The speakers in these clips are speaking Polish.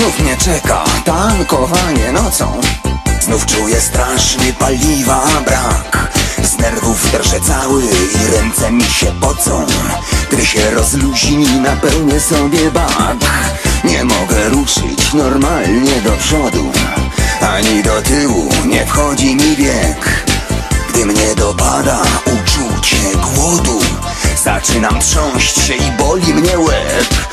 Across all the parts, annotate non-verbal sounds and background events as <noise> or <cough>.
znów mnie czeka tankowanie nocą. Znów czuję straszny paliwa brak Z nerwów drżę cały i ręce mi się pocą. Gdy się rozluźni napełnię sobie bak. Nie mogę ruszyć normalnie do przodu. Ani do tyłu nie wchodzi mi wiek. Gdy mnie dopada uczucie głodu Zaczynam trząść się i boli mnie łeb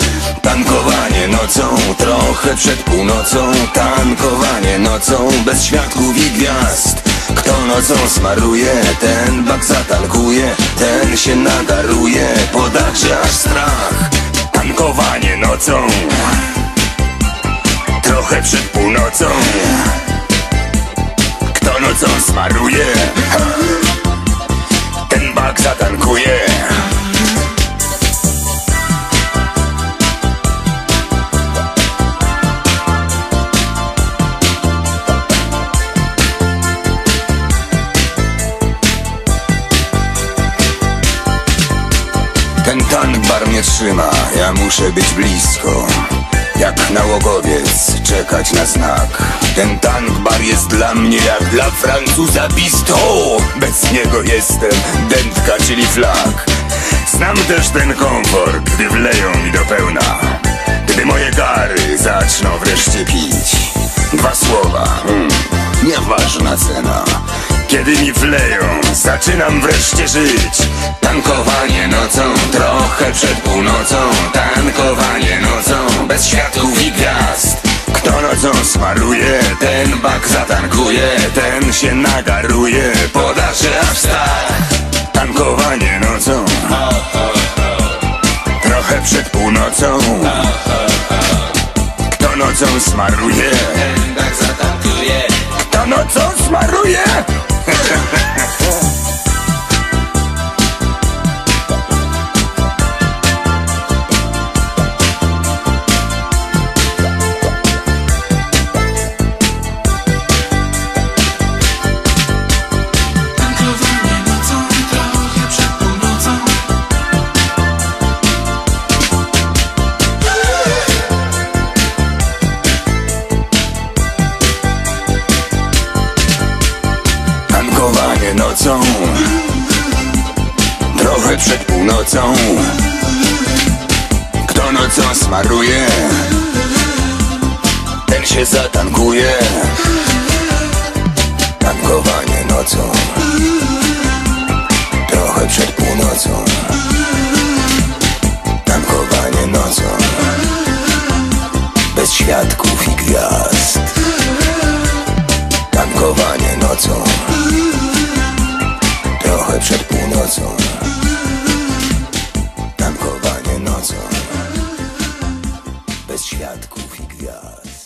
Tankowanie nocą, trochę przed północą. Tankowanie nocą, bez światków i gwiazd. Kto nocą smaruje, ten bak zatankuje Ten się nadaruje, podacie aż strach. Tankowanie nocą. Trochę przed północą. Kto nocą smaruje Ten bak zatankuje mnie trzyma, ja muszę być blisko. Jak nałogowiec czekać na znak. Ten tank bar jest dla mnie jak dla Francuza Bisto. Bez niego jestem dętka, czyli flag Znam też ten komfort, gdy wleją mi do pełna. Gdy moje gary zaczną wreszcie pić. Dwa słowa, hmm, nieważna cena. Kiedy mi wleją, zaczynam wreszcie żyć. Tankowanie nocą, nocą smaruje, ten bak zatankuje Ten się nagaruje, podasze aż strach Tankowanie nocą. Trochę przed północą. Kto nocą smaruje, Ten bak zatankuje. Kto nocą smaruje <laughs> Tankowanie nocą. Trochę przed północą. Kto nocą smaruje? Ten się zatankuje Tankowanie nocą. Tankowanie nocą. Bez świadków i gwiazd.